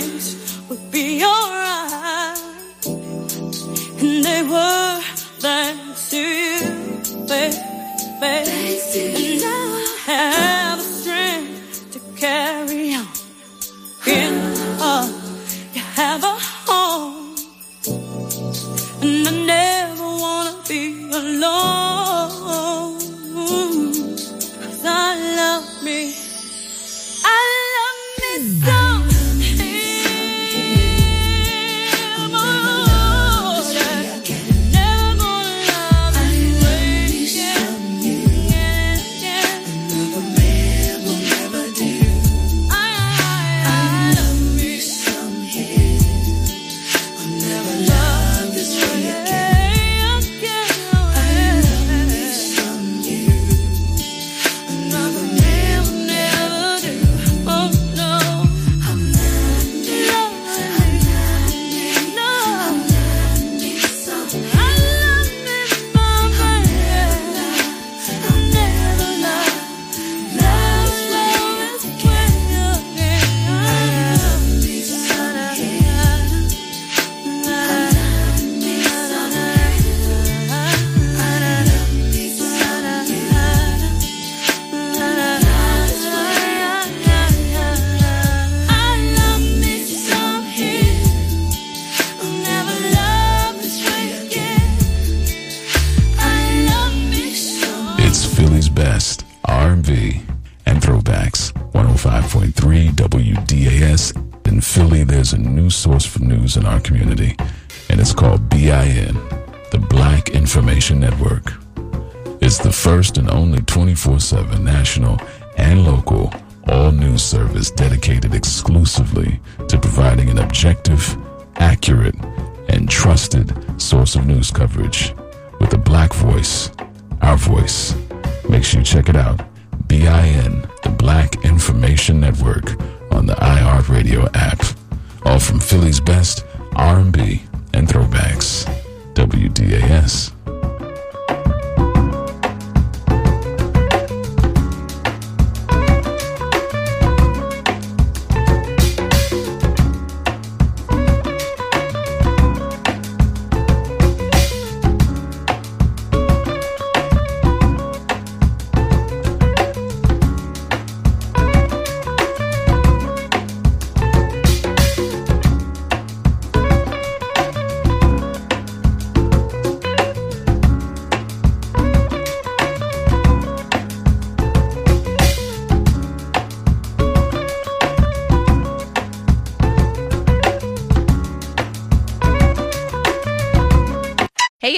things would be alright. And they were thanks to you, baby. And now I have the strength to carry on. In love, you have a home. And I never wanna be alone. BIN, the Black Information Network. It's the first and only 24-7 national and local all news service dedicated exclusively to providing an objective, accurate, and trusted source of news coverage with a black voice, our voice. Make sure you check it out. BIN, the Black Information Network on the iHeartRadio app. All from Philly's best R&B and throwbacks. WDAS.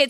it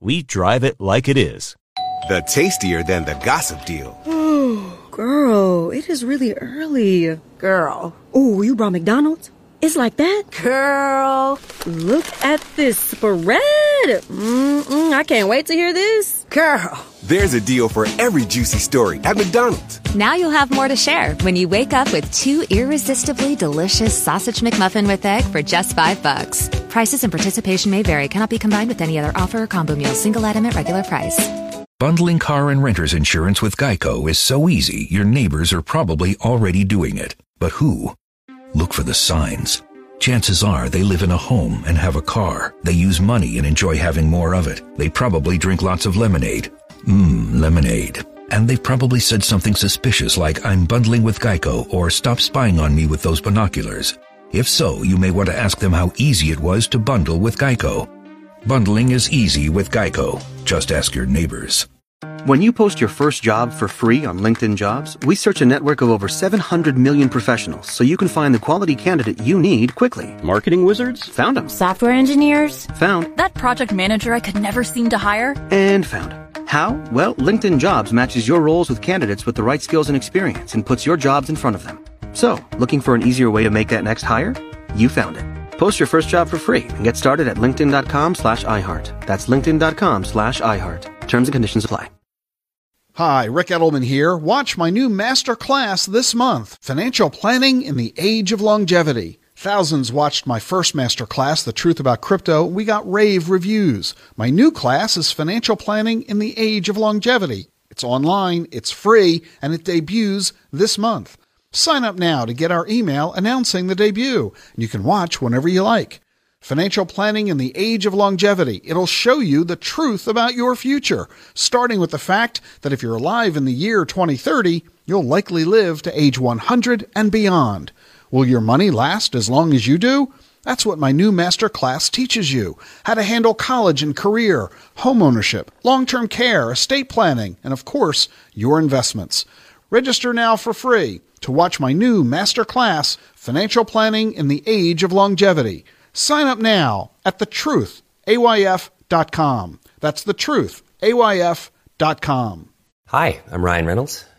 We drive it like it is. The tastier than the gossip deal. Oh, girl, it is really early. Girl. Oh, you brought McDonald's? It's like that? Girl. Look at this spread. Mm-mm, I can't wait to hear this. Girl. There's a deal for every juicy story at McDonald's. Now you'll have more to share when you wake up with two irresistibly delicious sausage McMuffin with egg for just five bucks. Prices and participation may vary. Cannot be combined with any other offer or combo meal. Single item at regular price. Bundling car and renter's insurance with Geico is so easy, your neighbors are probably already doing it. But who? Look for the signs. Chances are they live in a home and have a car. They use money and enjoy having more of it. They probably drink lots of lemonade. Mmm, lemonade. And they've probably said something suspicious like, I'm bundling with Geico or stop spying on me with those binoculars. If so, you may want to ask them how easy it was to bundle with Geico. Bundling is easy with Geico. Just ask your neighbors. When you post your first job for free on LinkedIn Jobs, we search a network of over 700 million professionals so you can find the quality candidate you need quickly. Marketing wizards? Found them. Software engineers? Found. That project manager I could never seem to hire? And found. How? Well, LinkedIn Jobs matches your roles with candidates with the right skills and experience and puts your jobs in front of them. So, looking for an easier way to make that next hire? You found it. Post your first job for free and get started at linkedin.com slash iHeart. That's linkedin.com slash iHeart. Terms and conditions apply. Hi, Rick Edelman here. Watch my new master class this month, Financial Planning in the Age of Longevity. Thousands watched my first master class, The Truth About Crypto. We got rave reviews. My new class is Financial Planning in the Age of Longevity. It's online, it's free, and it debuts this month. Sign up now to get our email announcing the debut. You can watch whenever you like. Financial Planning in the Age of Longevity. It'll show you the truth about your future, starting with the fact that if you're alive in the year 2030, you'll likely live to age 100 and beyond. Will your money last as long as you do? That's what my new master class teaches you how to handle college and career, home ownership, long term care, estate planning, and of course, your investments. Register now for free to watch my new master class, Financial Planning in the Age of Longevity. Sign up now at thetruthayf.com. That's thetruthayf.com. Hi, I'm Ryan Reynolds.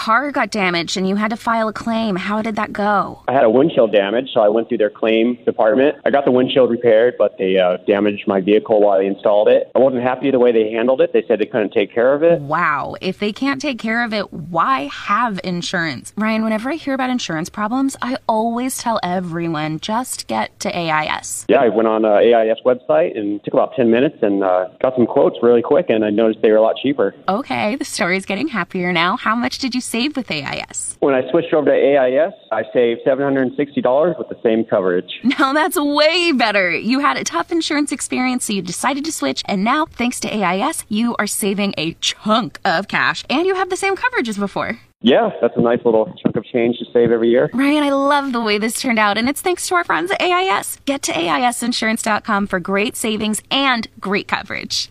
car got damaged and you had to file a claim. How did that go? I had a windshield damage, so I went through their claim department. I got the windshield repaired, but they uh, damaged my vehicle while they installed it. I wasn't happy the way they handled it. They said they couldn't take care of it. Wow. If they can't take care of it, why have insurance? Ryan, whenever I hear about insurance problems, I always tell everyone just get to AIS. Yeah, I went on uh, AIS website and took about 10 minutes and uh, got some quotes really quick, and I noticed they were a lot cheaper. Okay, the story's getting happier now. How much did you save with AIS? When I switched over to AIS, I saved $760 with the same coverage. Now that's way better. You had a tough insurance experience, so you decided to switch, and now, thanks to AIS, you are saving a chunk of cash, and you have the same coverage as before. Yeah, that's a nice little chunk of change to save every year. Ryan, I love the way this turned out, and it's thanks to our friends at AIS. Get to AISinsurance.com for great savings and great coverage.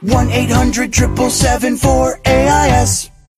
1 800 777 AIS.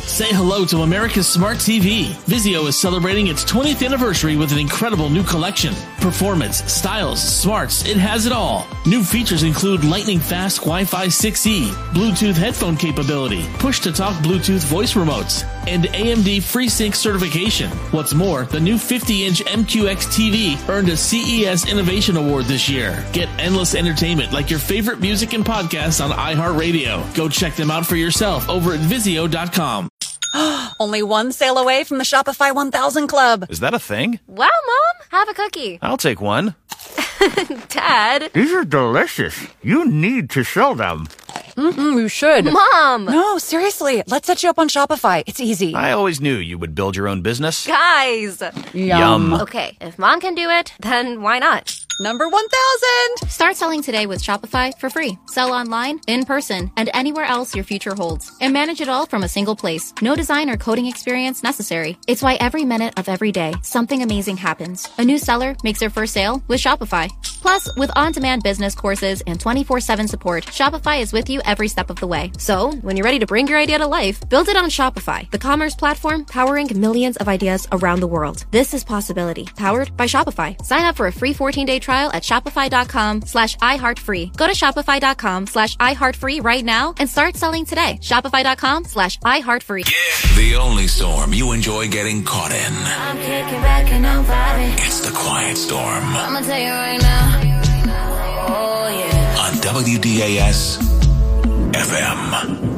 Say hello to America's Smart TV. Vizio is celebrating its 20th anniversary with an incredible new collection. performance, styles, smarts, it has it all. New features include lightning fast Wi-Fi 6E, Bluetooth headphone capability, push to talk Bluetooth voice remotes, and AMD FreeSync certification. What's more, the new 50-inch MQX TV earned a CES Innovation Award this year. Get endless entertainment like your favorite music and podcasts on iHeartRadio. Go check them out for yourself over at Vizio.com. Only one sale away from the Shopify 1000 Club. Is that a thing? Wow, Mom! Have a cookie. I'll take one. Dad! These are delicious. You need to sell them. Mm-hmm, you should. Mom! No, seriously. Let's set you up on Shopify. It's easy. I always knew you would build your own business. Guys! Yum. Okay, if Mom can do it, then why not? Number 1000! Start selling today with Shopify for free. Sell online, in person, and anywhere else your future holds. And manage it all from a single place. No design or coding experience necessary. It's why every minute of every day, something amazing happens. A new seller makes their first sale with Shopify. Plus, with on-demand business courses and 24-7 support, Shopify is with you every step of the way. So, when you're ready to bring your idea to life, build it on Shopify, the commerce platform powering millions of ideas around the world. This is Possibility, powered by Shopify. Sign up for a free 14-day trial at shopify.com slash iHeartFree. Go to shopify.com slash iHeartFree right now and start selling today. Shopify.com slash iHeartFree. The only storm you enjoy getting caught in. I'm kicking back and I'm vibing. It's the quiet storm I'ma tell you right now. Oh yeah. on WDAS FM.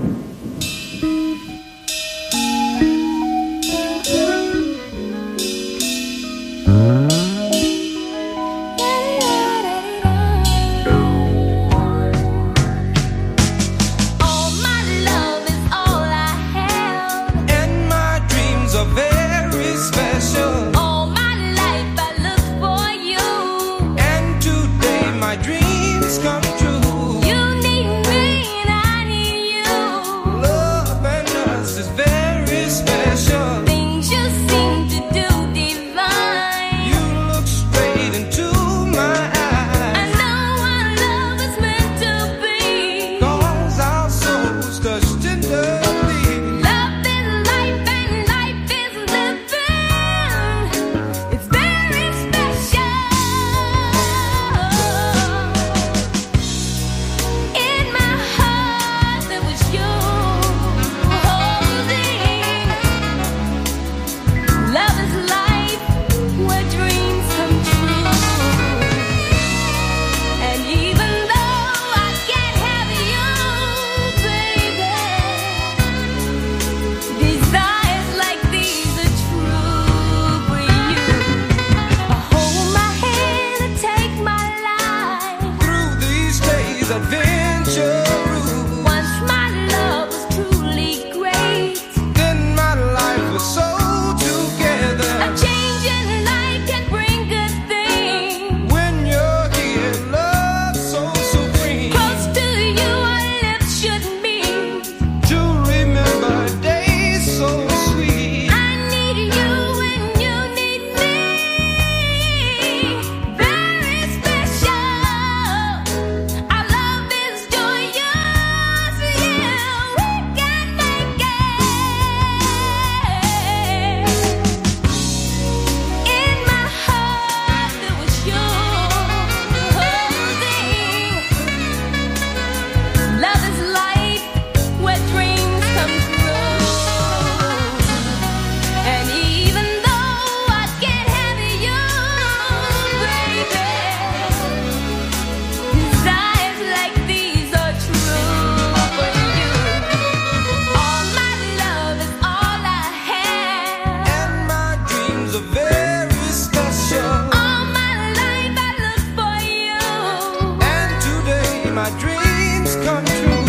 dreams come true.